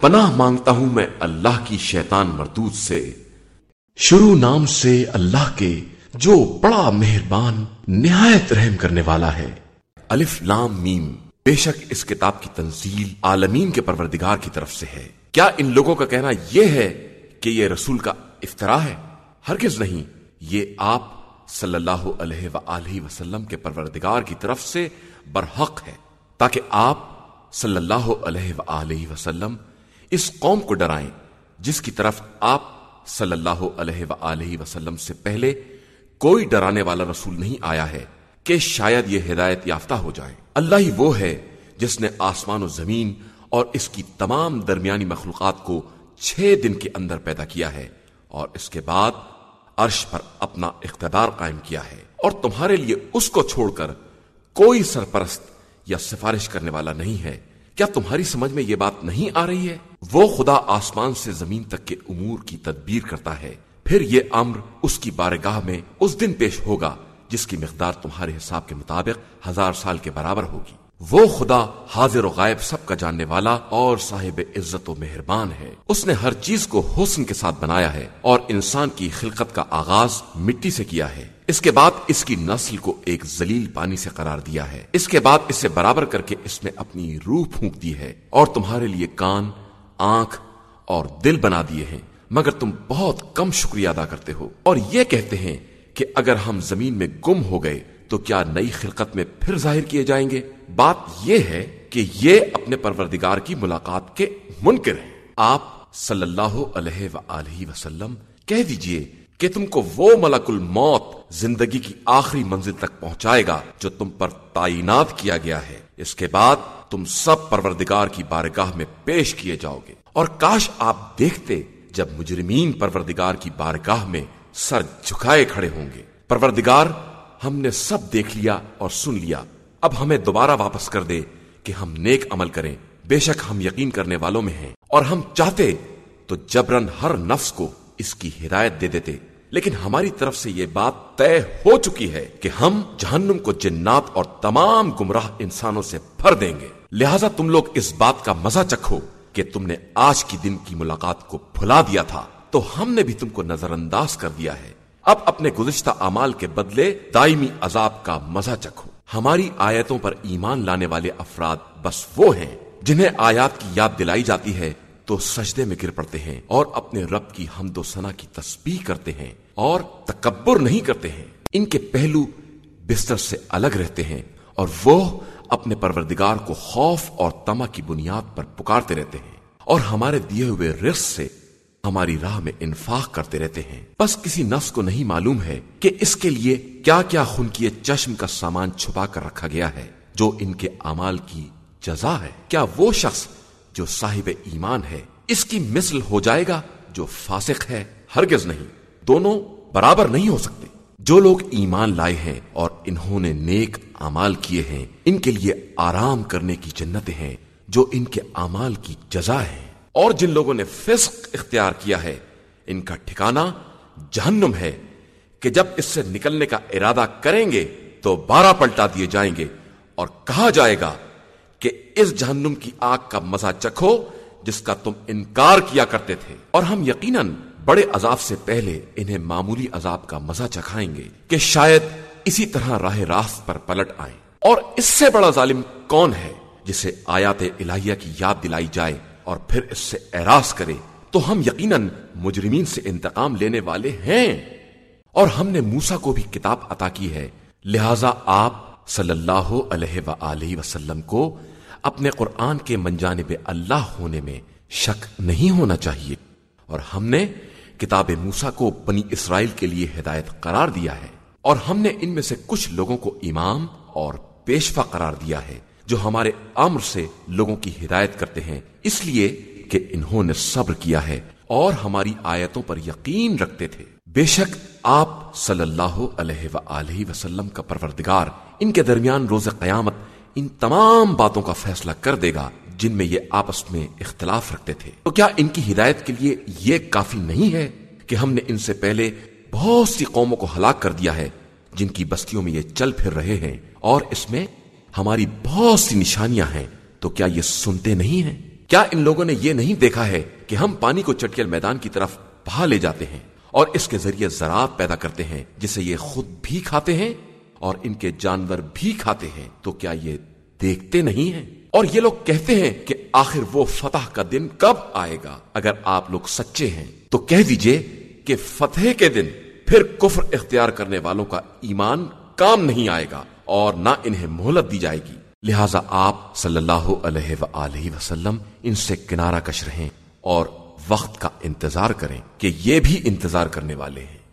پناہ مانگتا ہوں میں اللہ کی شیطان مردود سے۔ شروع نام سے اللہ کے جو بڑا مہربان، نہایت رحم کرنے والا ہے۔ الف لام میم، بے شک اس کتاب کی تنزیل عالمین کے پروردگار کی طرف سے ہے۔ کیا ان لوگوں کا کہنا یہ ہے کہ یہ رسول کا افطرا ہے؟ ہرگز نہیں۔ یہ آپ صلی اللہ علیہ وآلہ وسلم کے پروردگار کی طرف سے برحق ہے۔ تاکہ آپ صلی اللہ علیہ وآلہ وسلم اس قوم کو ڈرائیں جس کی طرف آپ صلی اللہ علیہ وآلہ وسلم سے پہلے کوئی ڈرانے والا رسول نہیں آیا ہے کہ شاید یہ ہدایت یافتہ ہو جائے۔ اللہ ہی وہ ہے جس نے آسمان و زمین اور اس کی تمام درمیانی مخلوقات کو چھ دن کے اندر پیدا کیا ہے اور اس کے بعد عرش پر اپنا اقتدار قائم کیا ہے اور تمہارے لیے اس کو چھوڑ کر کوئی سرپرست یا سفارش کرنے والا نہیں ہے۔ کیا تمہاری سمجھ میں یہ بات نہیں آ رہی ہے؟ وہ خدا آسمان سے زمین تک کے امور کی تدبیر کرتا ہے۔ پھر یہ امر اس کی بارگاہ میں اس دن پیش ہوگا جس کی مقدار تمہارے حساب کے مطابق ہزار سال کے برابر ہوگی۔ وہ خدا حاضر و غائب سب کا جاننے والا اور صاحب عزت و مہربان ہے۔ اس نے ہر چیز کو حسن کے ساتھ بنایا ہے اور انسان کی خلقت کا آغاز مٹی سے کیا ہے۔ اس کے بعد اس کی نسل کو ایک زلیل پانی سے قرار دیا ہے۔ اس کے بعد اسے برابر کر کے اس میں اپنی روح پھونک دی ہے اور تمہارے لیے کان آنکھ اور دل بنا دیے ہیں، مگر تم بہت کم شکریہ ادا کرتے ہو۔ اور یہ کہتے ہیں کہ اگر ہم زمین میں گم ہو گئے، تو کیا نئی خلقت میں پھر ظاہر کیے جائیں گے؟ بات یہ ہے کہ یہ اپنے پروردگار کی ملاقات کے منکر ہیں۔ آپ صلی اللہ علیہ وآلہ وسلم، کہہ دیجیے کہ تم کو وہ ملک الموت زندگی کی آخری منزل تک پہنچائے گا جو تم پر تعینات کیا گیا ہے۔ اس کے بعد تم سب پروردگار کی بارگاہ میں پیش کیے جاؤ گے۔ اور کاش آپ دیکھتے جب مجرمین پروردگار کی بارگاہ میں سر جھکائے کھڑے ہوں گے۔ پروردگار، ہم نے سب دیکھ لیا اور سن لیا۔ اب ہمیں دوبارہ واپس کر دے کہ ہم نیک عمل کریں۔ بے شک ہم یقین کرنے والوں میں ہیں۔ اور ہم چاہتے تو جبرن ہر نفس کو اس کی ہدایت دے دیتے۔ لیکن ہماری طرف سے یہ بات طے ہو چکی ہے کہ ہم جہنم کو جنات اور تمام گمراہ انسانوں سے بھر دیں گے۔ لہذا تم لوگ اس بات کا مزہ چکھو کہ تم نے آج کی دن کی ملاقات کو بھلا دیا تھا۔ تو ہم نے بھی تم کو نظر انداز کر دیا ہے۔ اب اپنے گزشتہ امال کے بدلے دائمی عذاب کا مزہ چکھو۔ ہماری آیتوں پر ایمان لانے والے افراد بس وہ ہیں جنہیں آیات کی یاد دلائی جاتی ہے تو سجدے میں گر پڑتے ہیں اور اپنے رب کی حمد و سنا کی تسبیح کرتے ہیں اور تکبر نہیں کرتے ہیں۔ ان کے پہلو بستر سے الگ رہتے ہیں اور وہ اپنے پروردگار کو خوف اور تما کی بنیاد پر پکارتے رہتے ہیں اور ہمارے دیے ہوئے رزق سے ہماری راہ میں انفاق کرتے رہتے ہیں۔ بس کسی نفس کو نہیں معلوم ہے کہ اس کے لیے کیا کیا خون کی چشم کا سامان چھپا کر رکھا گیا ہے جو ان کے امال کی جزا ہے۔ کیا وہ شخص جو صاحب ایمان ہے، اس کی مثل ہو جائے گا جو فاسق ہے، ہرگز نہیں۔ دونوں برابر نہیں ہو سکتے۔ جو لوگ ایمان لائے ہیں اور انہوں نے نیک امال کیے ہیں، ان کے لیے آرام کرنے کی جنتیں ہیں، جو ان کے امال کی جزا ہے اور جن لوگوں نے فسق اختیار کیا ہے، ان کا ٹھکانہ جہنم ہے کہ جب اس سے نکلنے کا ارادہ کریں گے تو بارہ پلٹا دیے جائیں گے اور کہا جائے گا کہ اس جہنم کی آگ کا مزہ چکھو جس کا تم انکار کیا کرتے تھے۔ اور ہم یقیناً بڑے عذاب سے پہلے انہیں معمولی عذاب کا مزہ چکھائیں گے کہ شاید اسی طرح راہ راست پر پلٹ آئیں۔ اور اس سے بڑا ظالم کون ہے جسے آیات الہیہ کی یاد دلائی جائے اور پھر اس سے اعراض کرے؟ تو ہم یقیناً مجرمین سے انتقام لینے والے ہیں۔ اور ہم نے موسا کو بھی کتاب عطا کی ہے۔ لہذا آپ صلی اللہ علیہ وآلہ وسلم کو اپنے قرآن کے منجانب اللہ ہونے میں شک نہیں ہونا چاہیے۔ اور ہم نے کتاب موسا کو بنی اسرائیل کے لیے ہدایت قرار دیا ہے۔ اور ہم نے ان میں سے کچھ لوگوں کو امام اور پیشوا قرار دیا ہے جو ہمارے امر سے لوگوں کی ہدایت کرتے ہیں۔ اس لیے کہ انہوں نے صبر کیا ہے اور ہماری آیتوں پر یقین رکھتے تھے۔ بے شک آپ صلی اللہ علیہ وآلہ وسلم کا پروردگار، ان کے درمیان روز قیامت ان تمام باتوں کا فیصلہ کر دے گا جن میں یہ آپس میں اختلاف رکھتے تھے۔ تو کیا ان کی ہدایت کے لیے یہ کافی نہیں ہے کہ ہم نے ان سے پہلے بہت سی قوموں کو ہلاک کر دیا ہے جن کی بستیوں میں یہ چل پھر رہے ہیں اور اس میں ہماری بہت سی نشانیاں ہیں؟ تو کیا یہ سنتے نہیں ہیں؟ کیا ان لوگوں نے یہ نہیں دیکھا ہے کہ ہم پانی کو چٹکل میدان کی طرف بہا لے جاتے ہیں اور اس کے ذریعے زراعت پیدا کرتے ہیں جسے یہ خود بھی کھاتے ہیں؟ اور ان کے جانور بھی کھاتے ہیں، تو کیا یہ دیکھتے نہیں ہیں؟ اور یہ لوگ کہتے ہیں کہ آخر وہ فتح کا دن کب آئے گا؟ اگر آپ لوگ سچے ہیں، تو کہہ دیجیے کہ فتح کے دن پھر کفر اختیار کرنے والوں کا ایمان کام نہیں آئے گا اور نہ انہیں مہلت دی جائے گی۔ لہذا آپ صلی اللہ علیہ وآلہ وسلم ان سے کنارہ کش رہیں اور وقت کا انتظار کریں کہ یہ بھی انتظار کرنے والے ہیں۔